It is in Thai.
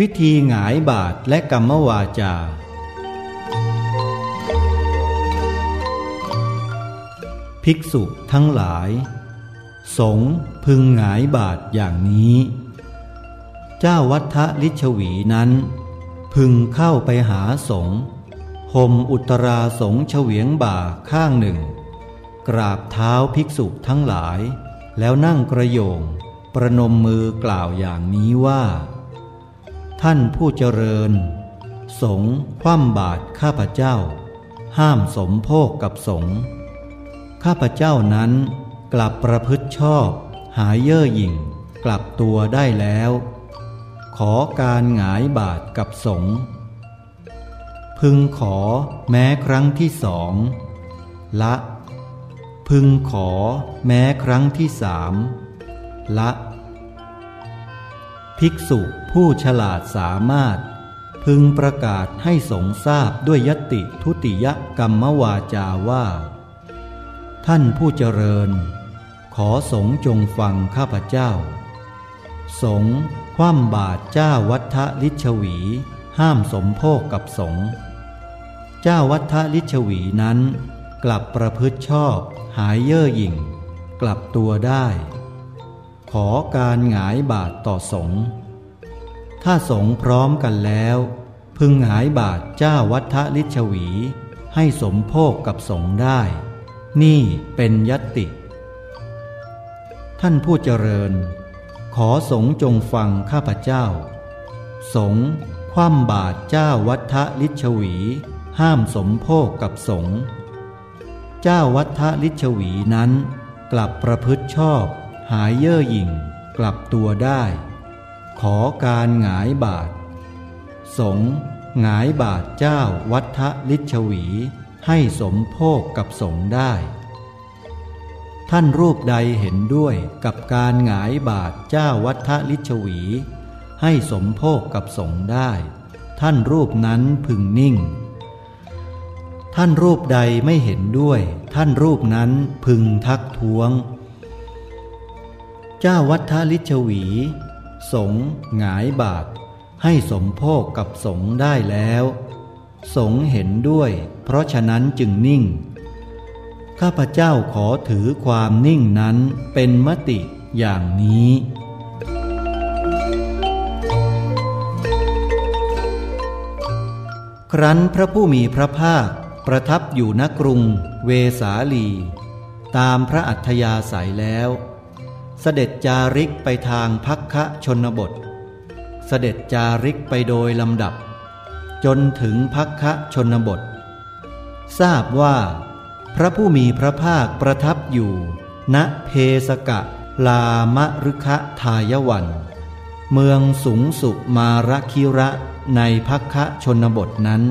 วิธีหงายบาทและกรรมวาจา ภิกษุทั้งหลาย สงพึงหงายบาทอย่างนี้ เจ้าวัฏลิชวีนั้น พึงเข้าไปหาสงห่มอุตราสงเฉวียงบ่าข้างหนึ่ง กราบเท้าภิกษุทั้งหลาย แล้วนั่งกระโยง ประนมมือกล่าวอย่างนี้ว่า ท่านผู้เจริญ สงคว่ำบาทข้าพเจ้า ห้ามสมโภคกับสงข้าพเจ้านั้นกลับประพฤติชอบ หายเย่อหยิ่ง กลับตัวได้แล้ว ขอการหงายบาทกับสงพึงขอแม้ครั้งที่สอง ละ พึงขอแม้ครั้งที่สามละ ภิกษุผู้ฉลาดสามารถ พึงประกาศให้สงทราบด้วยยติทุติยกรรมวาจาว่า ท่านผู้เจริญ ขอสงจงฟังข้าพเจ้า สงคว่ำบาทเจ้าวัฏลิชวี ห้ามสมโภคกับสงเจ้าวัฏลิชวีนั้น กลับประพฤติชอบหายเย่อหยิ่ง กลับตัวได้ อการหงายบาทต่อสงฆ์ถ้าสงฆ์พร้อมกันแล้ว พึงหงายบาทเจ้าวัฏลิชวี ให้สมโภคกับสงฆ์ได้ นี่เป็นยติ ท่านผู้เจริญ ขอสงจงฟังข้าพเจ้า สงคว่ำบาทเจ้าวัฏลิชวี ห้ามสมโภคกับสงฆ์เจ้าวัฏลิชวีนั้นกลับประพฤติชอบ หายเย่อหยิ่งกลับตัวได้ ขอการหงายบาท สงหงายบาทเจ้าวัฏลิชวี ให้สมโภคกับสงได้ ท่านรูปใดเห็นด้วยกับการหงายบาทเจ้าวัฏลิชวี ให้สมโภคกับสงได้ ท่านรูปนั้นพึงนิ่ง ท่านรูปใดไม่เห็นด้วย ท่านรูปนั้นพึงทักท้วง เจ้าวัฏลิชวี สงหงายบาท ให้สมโภคกับสงได้แล้ว สงเห็นด้วย เพราะฉะนั้นจึงนิ่ง ข้าพเจ้าขอถือความนิ่งนั้นเป็นมติอย่างนี้ครั้นพระผู้มีพระภาค ประทับอยู่ณกรุง เวสาลี ตามพระอัธยาศัยแล้ว เสด็จจาริกไปทางพักคะชนบท เสด็จจาริกไปโดยลำดับ จนถึงพักคะชนบท ทราบว่า พระผู้มีพระภาคประทับอยู่ ณเพสกะลามะรุคะทายวัน เมืองสูงสุมารคิระในพักคะชนบทนั้น